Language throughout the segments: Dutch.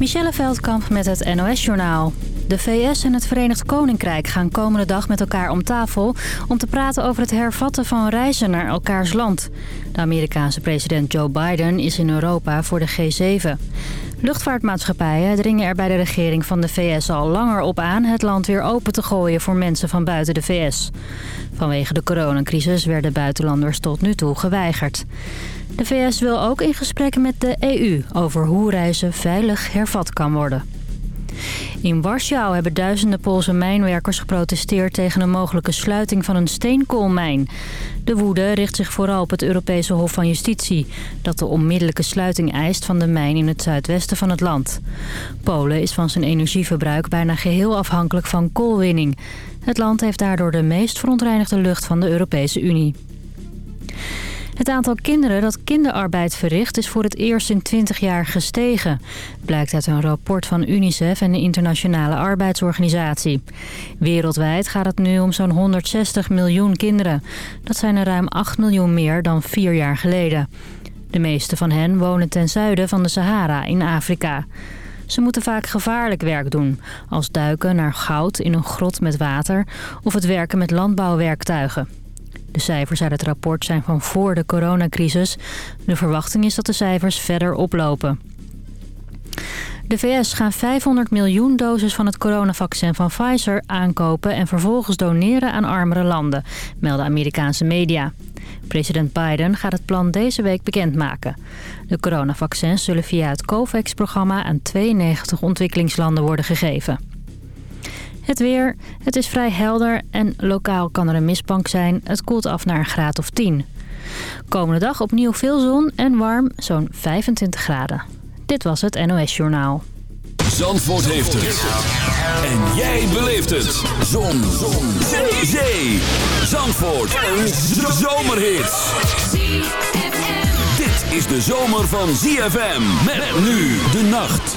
Michelle Veldkamp met het NOS-journaal. De VS en het Verenigd Koninkrijk gaan komende dag met elkaar om tafel... om te praten over het hervatten van reizen naar elkaars land. De Amerikaanse president Joe Biden is in Europa voor de G7. Luchtvaartmaatschappijen dringen er bij de regering van de VS al langer op aan... het land weer open te gooien voor mensen van buiten de VS. Vanwege de coronacrisis werden buitenlanders tot nu toe geweigerd. De VS wil ook in gesprek met de EU over hoe reizen veilig hervat kan worden. In Warschau hebben duizenden Poolse mijnwerkers geprotesteerd tegen een mogelijke sluiting van een steenkoolmijn. De woede richt zich vooral op het Europese Hof van Justitie... dat de onmiddellijke sluiting eist van de mijn in het zuidwesten van het land. Polen is van zijn energieverbruik bijna geheel afhankelijk van koolwinning. Het land heeft daardoor de meest verontreinigde lucht van de Europese Unie. Het aantal kinderen dat kinderarbeid verricht is voor het eerst in 20 jaar gestegen. Blijkt uit een rapport van UNICEF en de Internationale Arbeidsorganisatie. Wereldwijd gaat het nu om zo'n 160 miljoen kinderen. Dat zijn er ruim 8 miljoen meer dan vier jaar geleden. De meeste van hen wonen ten zuiden van de Sahara in Afrika. Ze moeten vaak gevaarlijk werk doen, als duiken naar goud in een grot met water of het werken met landbouwwerktuigen. De cijfers uit het rapport zijn van voor de coronacrisis. De verwachting is dat de cijfers verder oplopen. De VS gaan 500 miljoen doses van het coronavaccin van Pfizer aankopen... en vervolgens doneren aan armere landen, melden Amerikaanse media. President Biden gaat het plan deze week bekendmaken. De coronavaccins zullen via het COVAX-programma aan 92 ontwikkelingslanden worden gegeven. Het weer. Het is vrij helder en lokaal kan er een mistbank zijn. Het koelt af naar een graad of 10. Komende dag opnieuw veel zon en warm, zo'n 25 graden. Dit was het NOS Journaal. Zandvoort heeft het. En jij beleeft het. Zon. zon. Zee. Zee. Zandvoort. Een zomerhit. Dit is de zomer van ZFM. Met nu de nacht.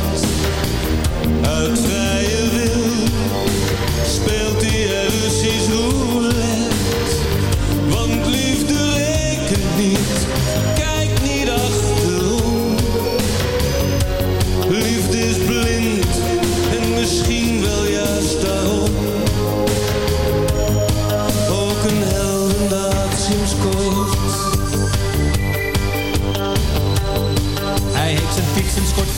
uit vrije wil. Speelt hij er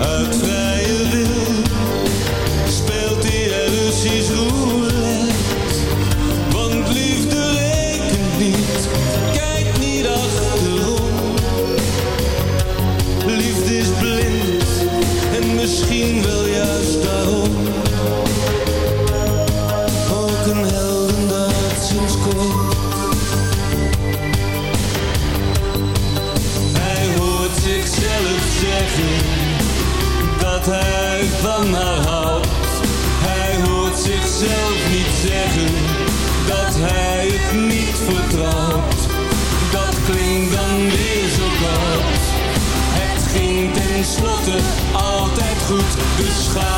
Uit dus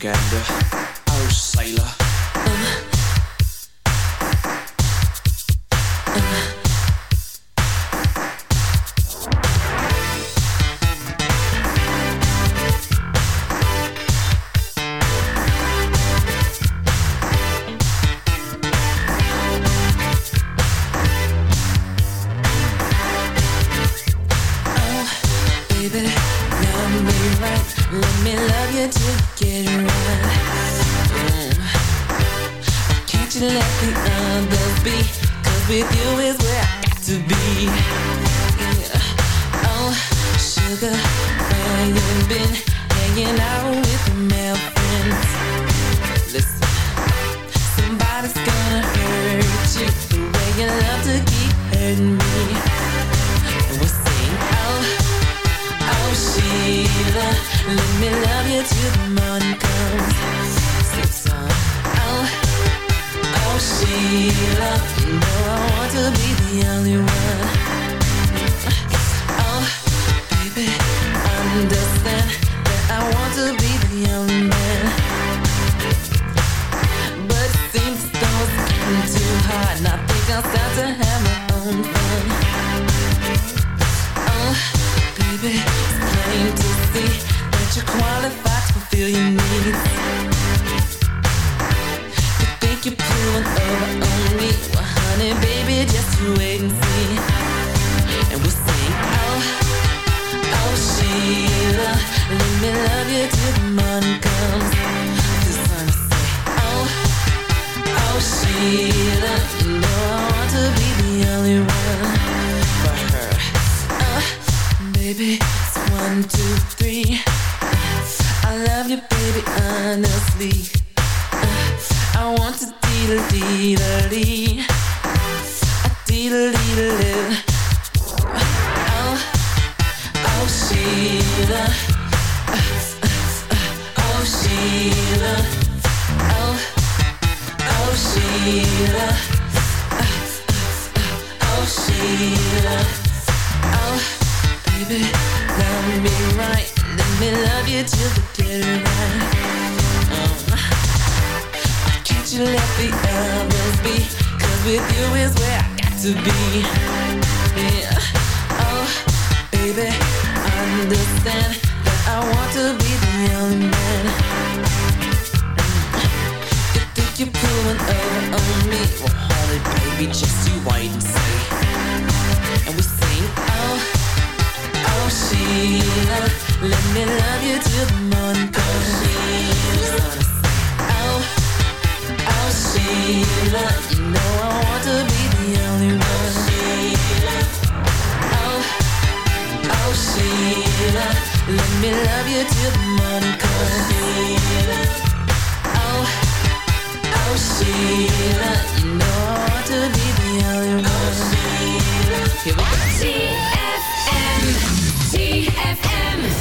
propaganda. Irish sailor. Um. baby. It's one, two, three. I love you, baby, honestly. I want to deedle deedle dee. I deedle deedle dee. Oh, oh, Sheila. Oh, Sheila. Oh, oh, Sheila. Oh, Sheila. Baby, love me right. Let me love you till the dead of night um, Can't you let the others be? Cause with you is where I got to be. Yeah. Oh, baby, understand That I want to be the only man. Mm-hmm. You think you're pulling over on me? Well, honey, baby, just you wait and see. And we sing, oh Sheila, let me love you till the morning comes. Oh, oh Sheila, you know I want to be the only one. Oh, oh Sheila, let me love you till the morning comes. Oh, oh Sheila, you know I want to be the only one. Oh, Sheila, Here we go. ZFM.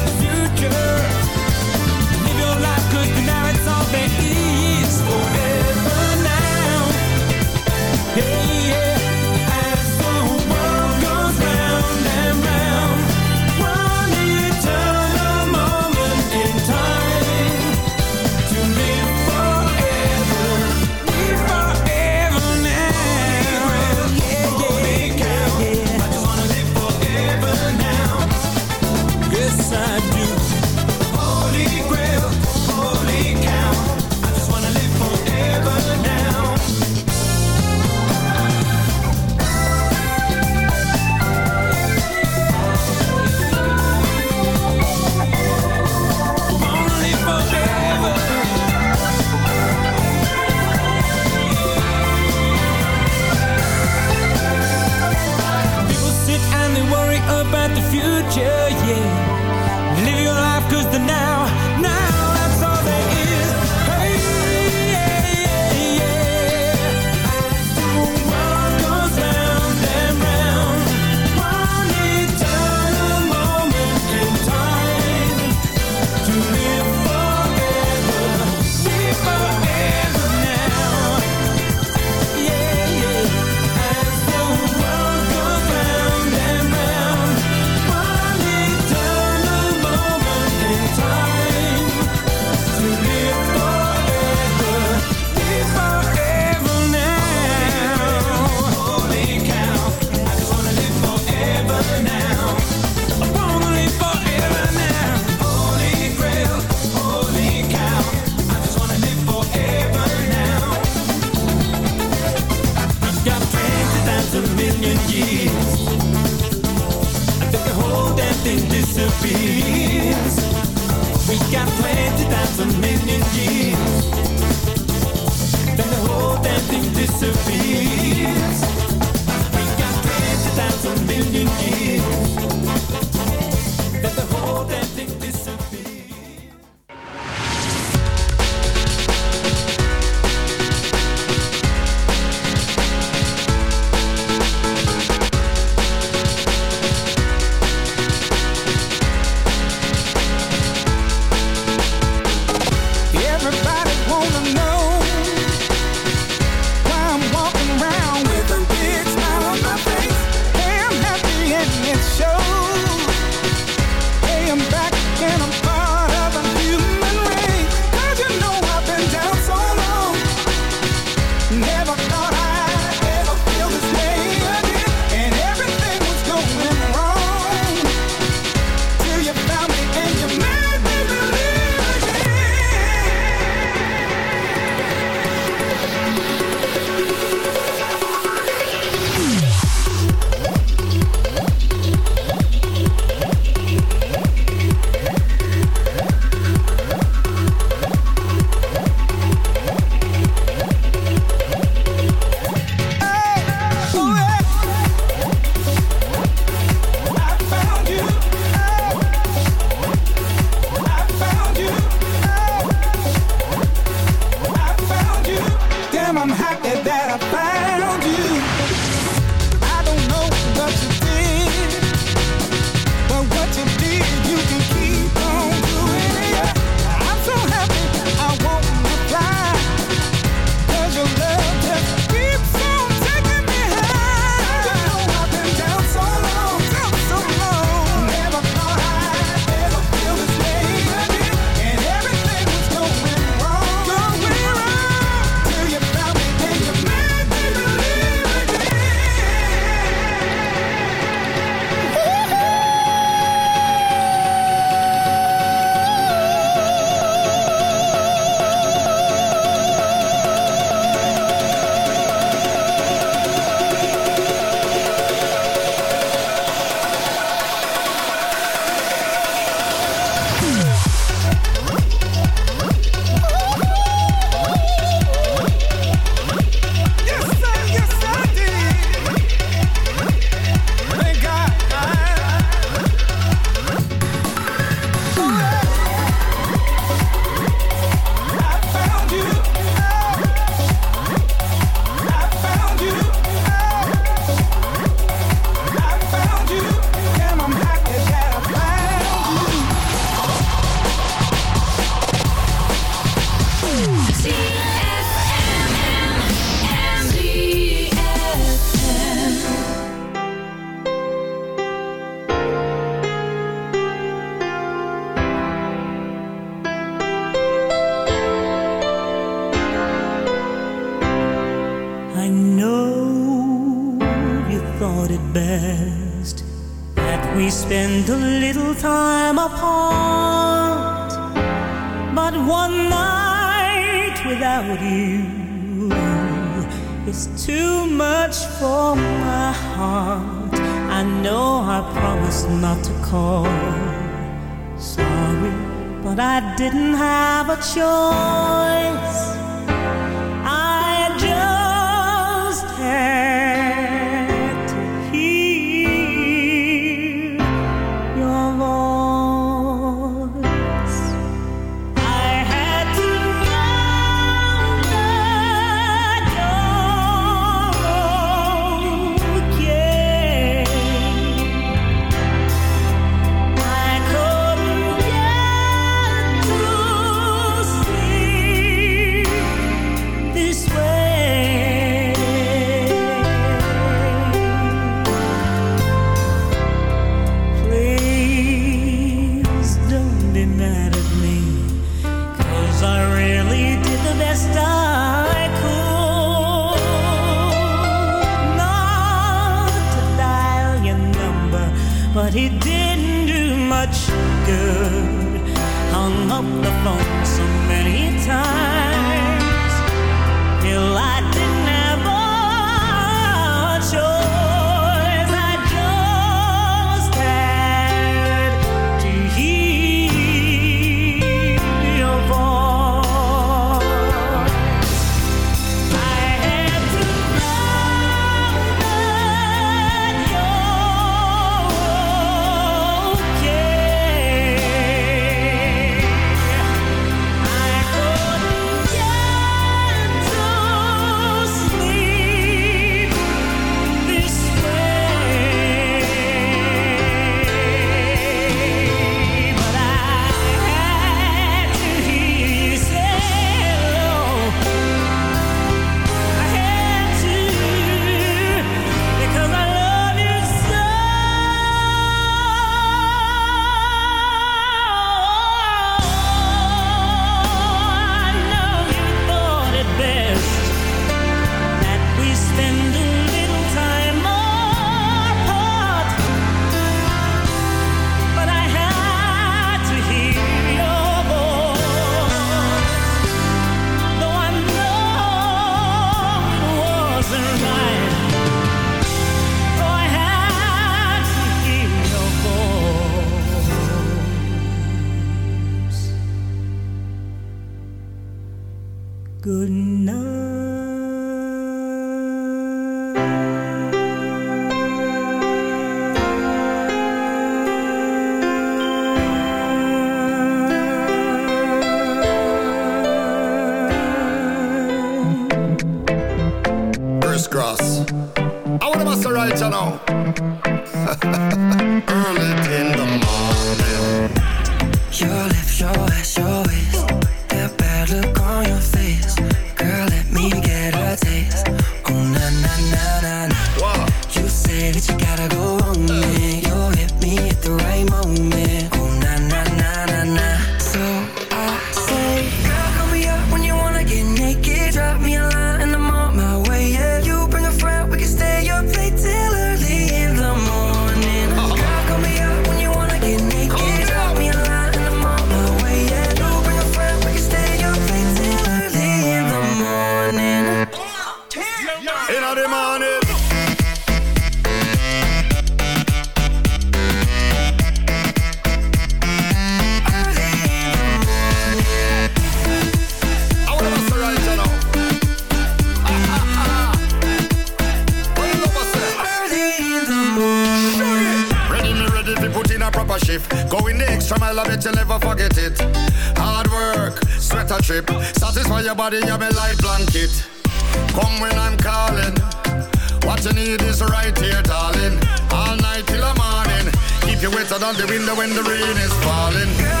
rain is falling.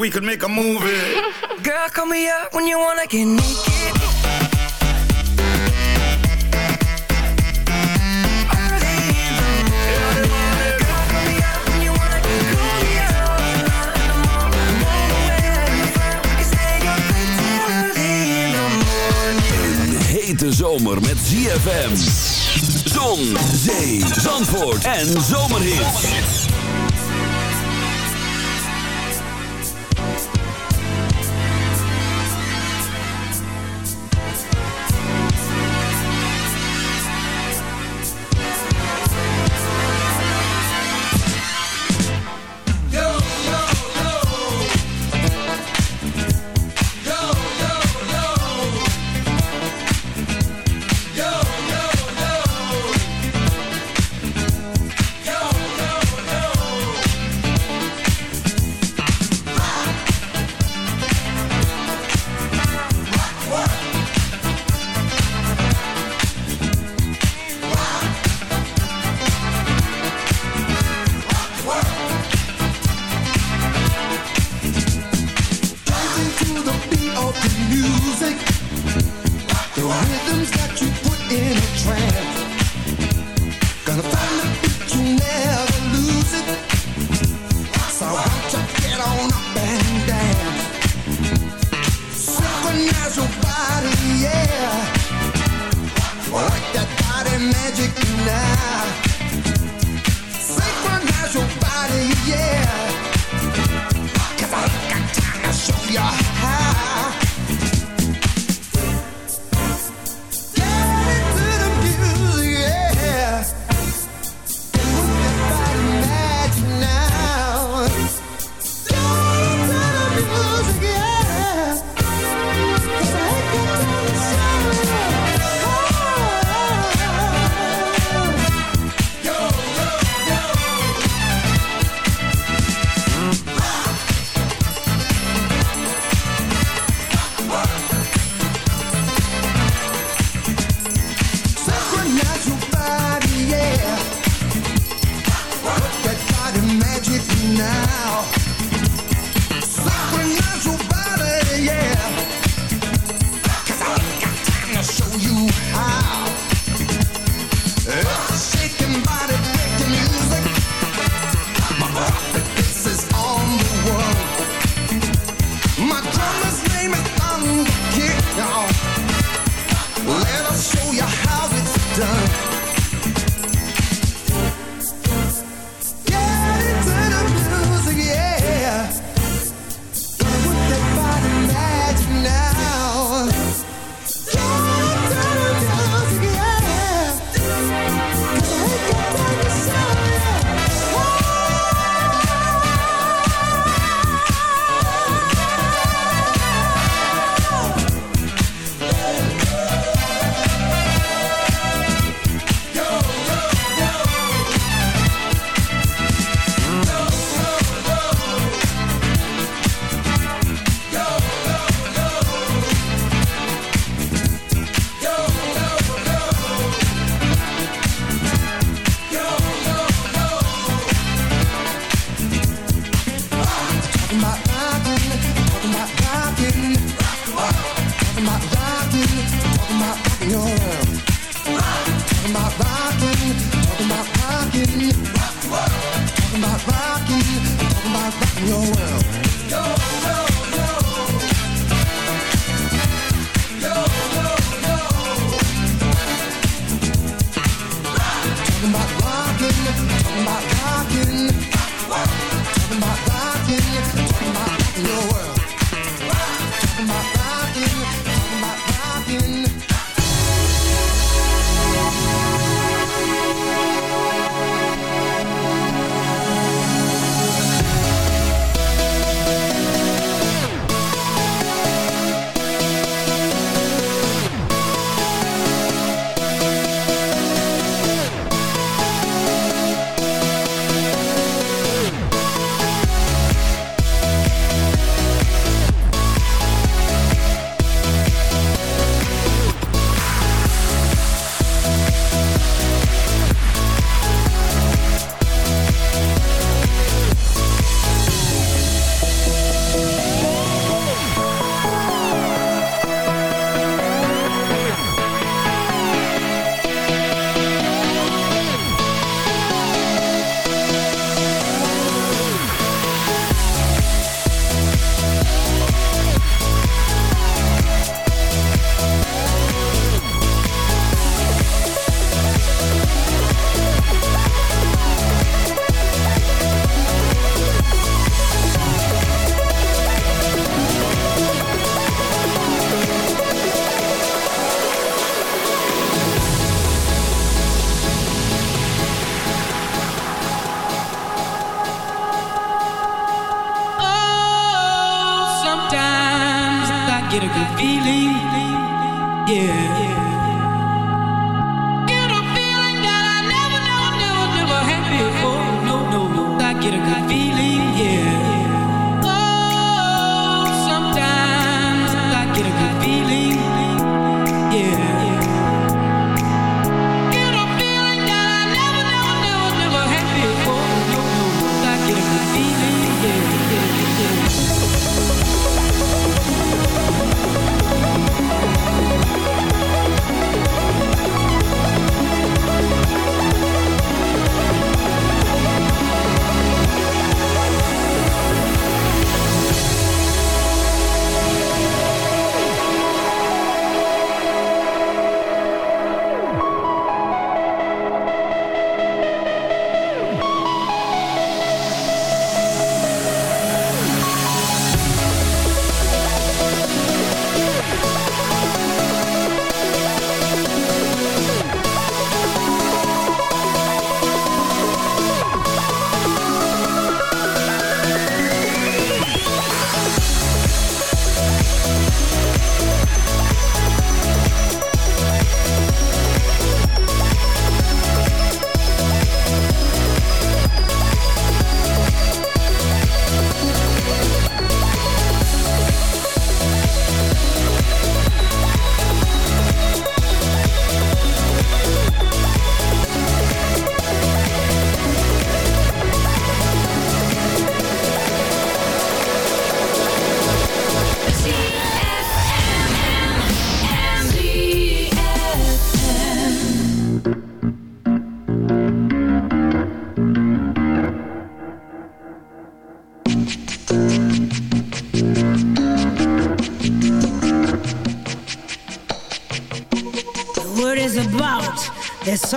we could make a movie. Girl, call me up when you wanna get naked. De zomer met ZFM. Zon, zee, zandvoort en is.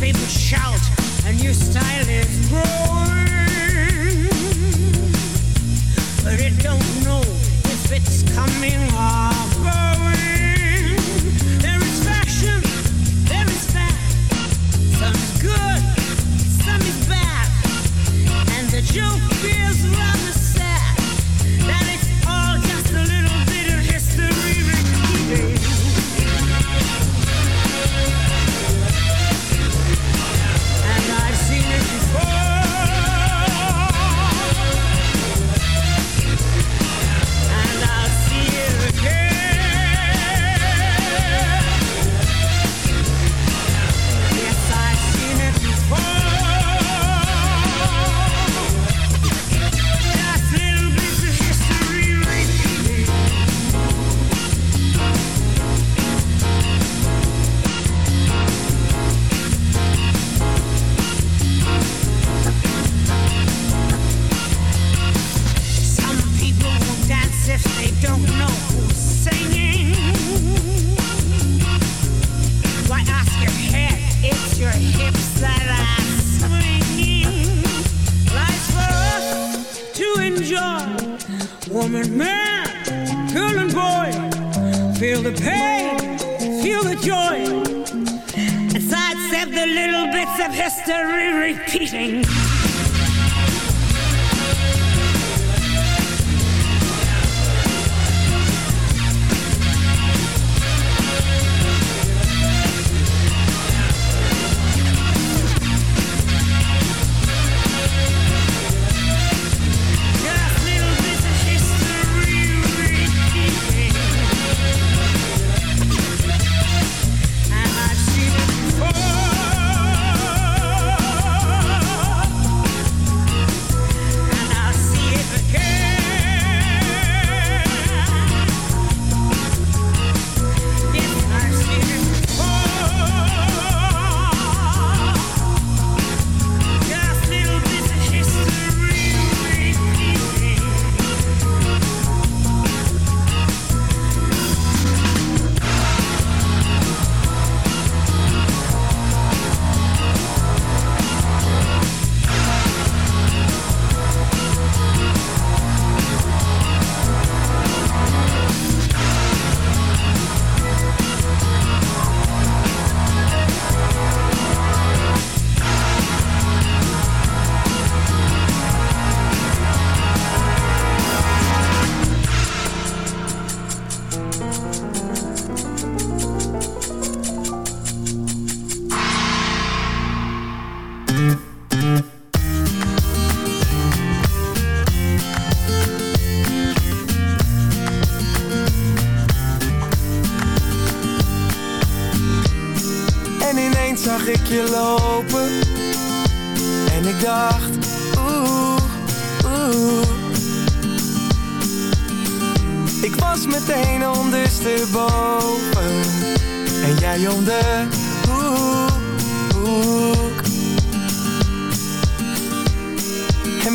people shout, a new style is growing.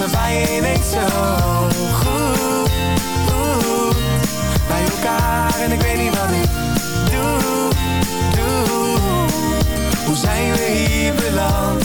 We zijn weet zo goed goed. Bij elkaar en ik weet niet wat ik doe, doe. Hoe zijn we hier beland?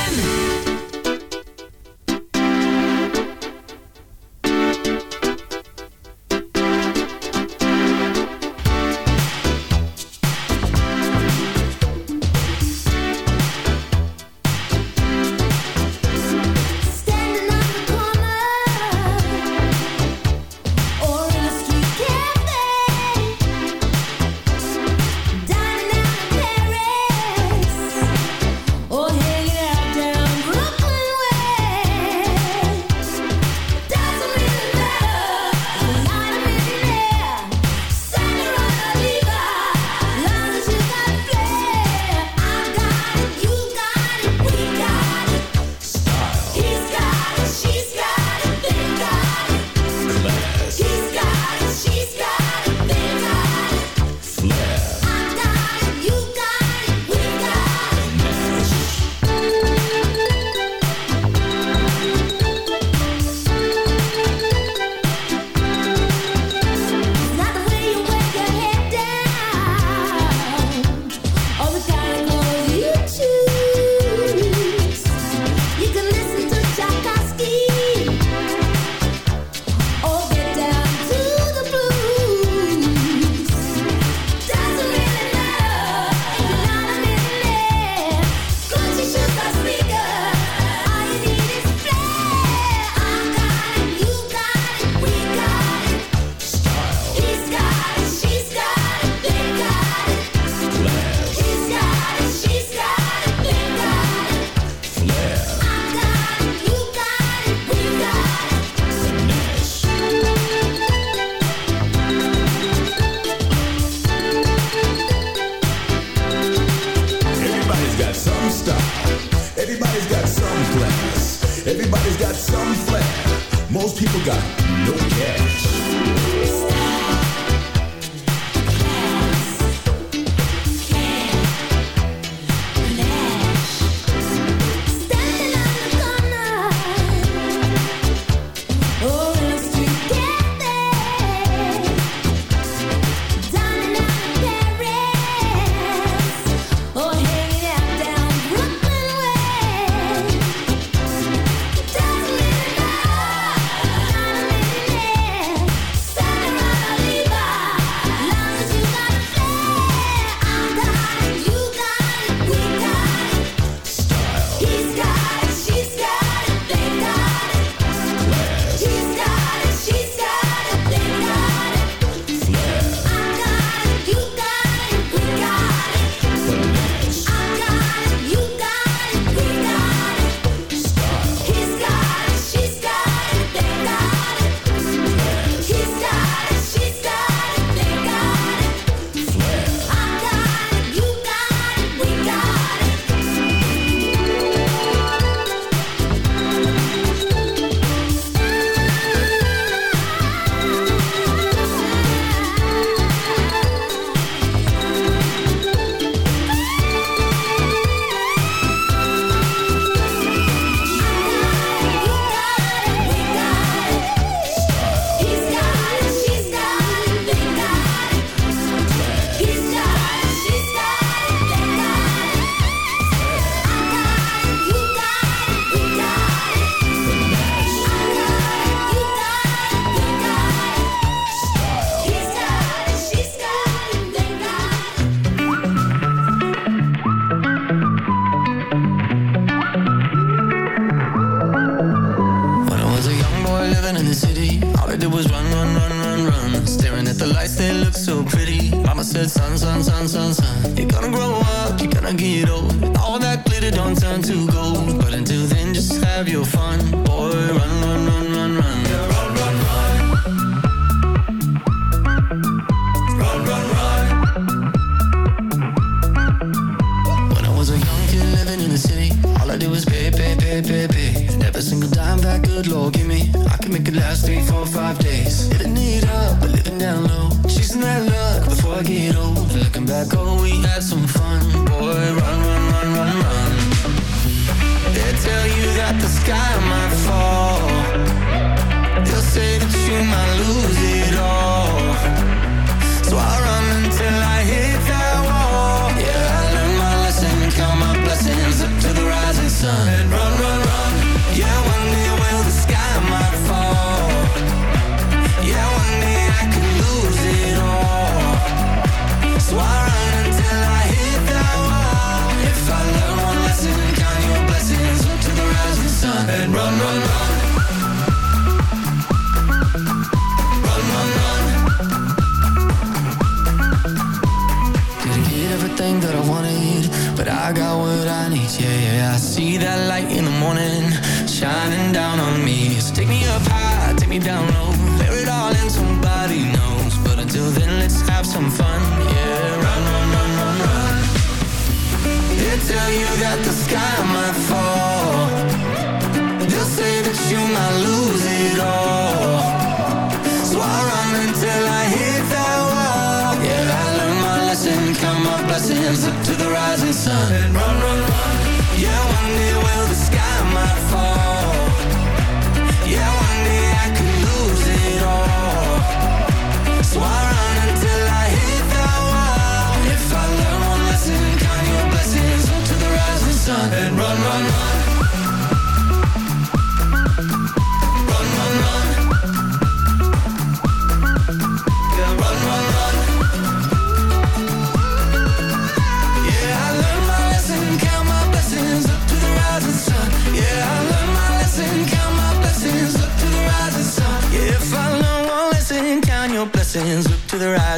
see that light in the morning Shining down on me. So take me up high, take me down low.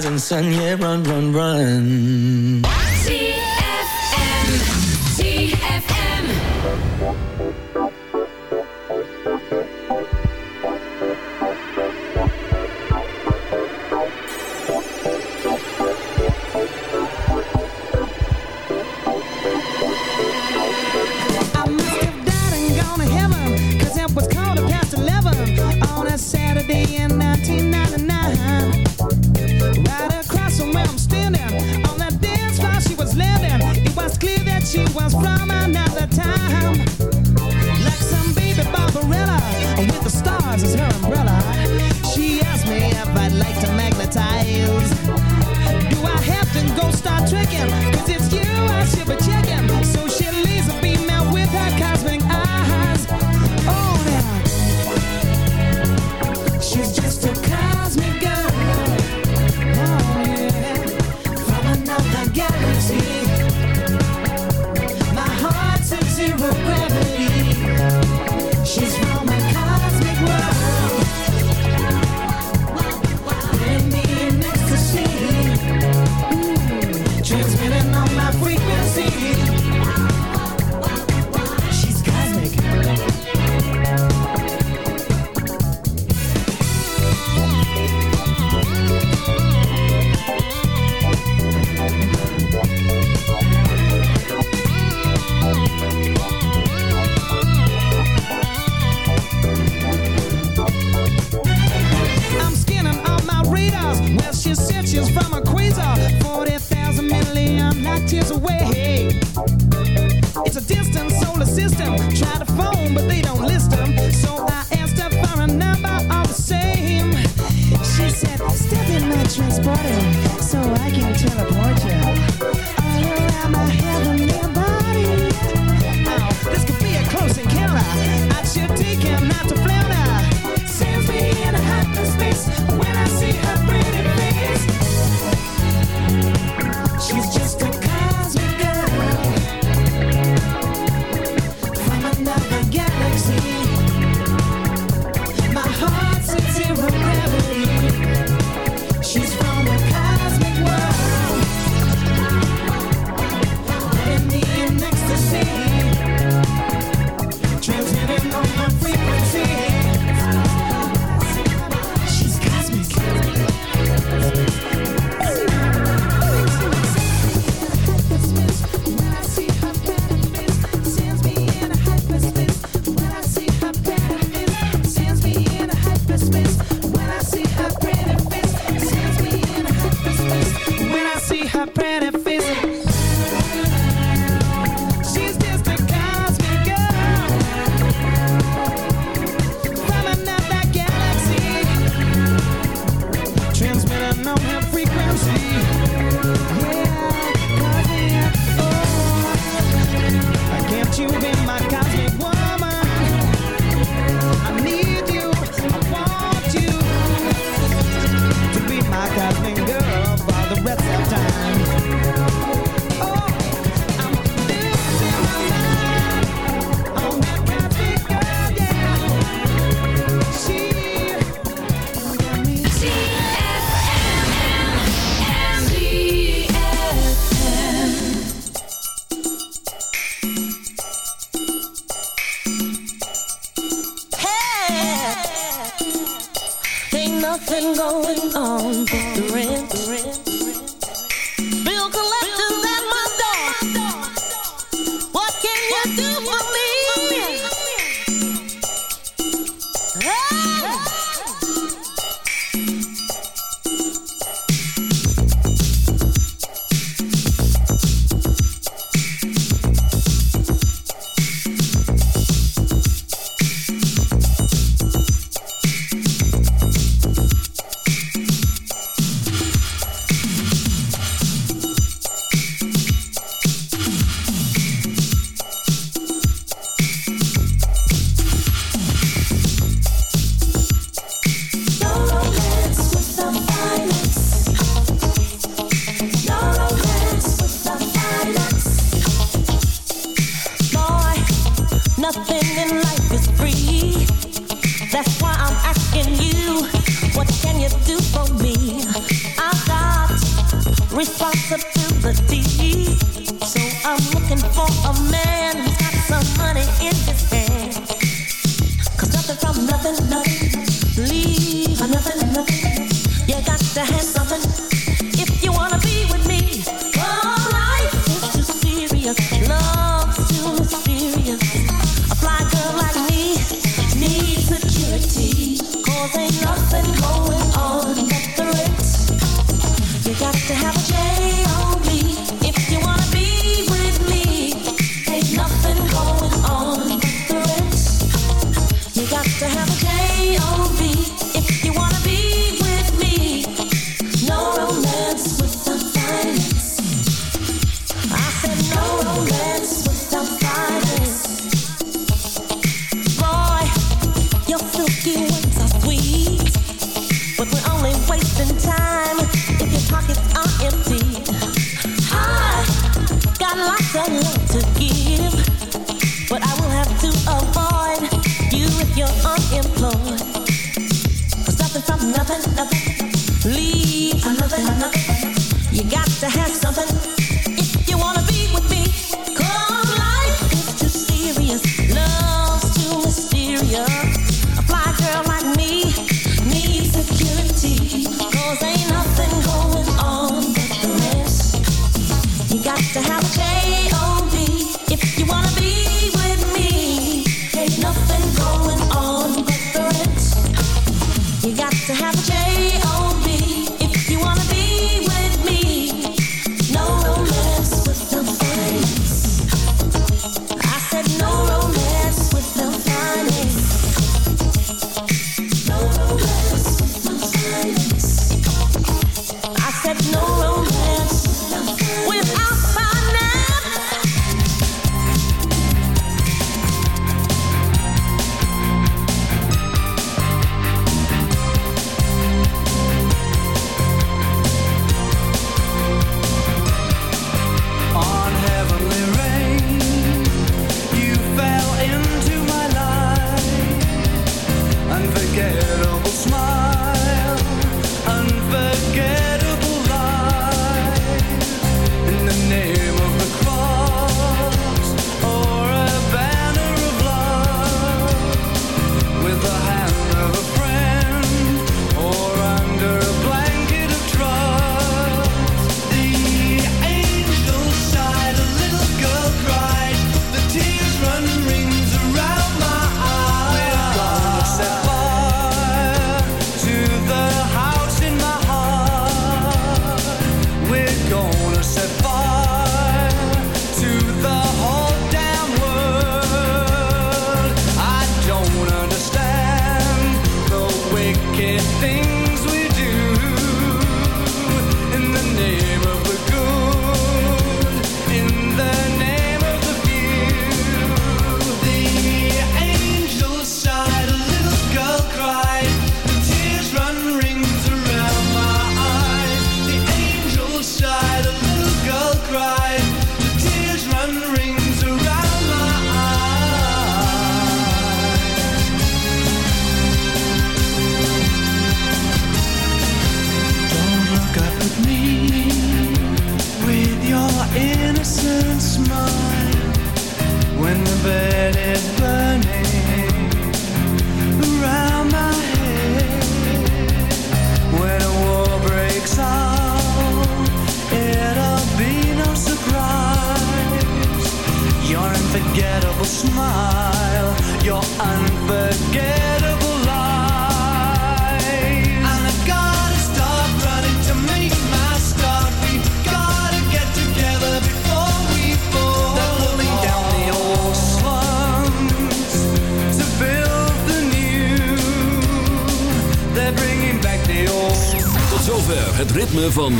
rising sun, yeah, run, run, run. Do only wasting time. If your pockets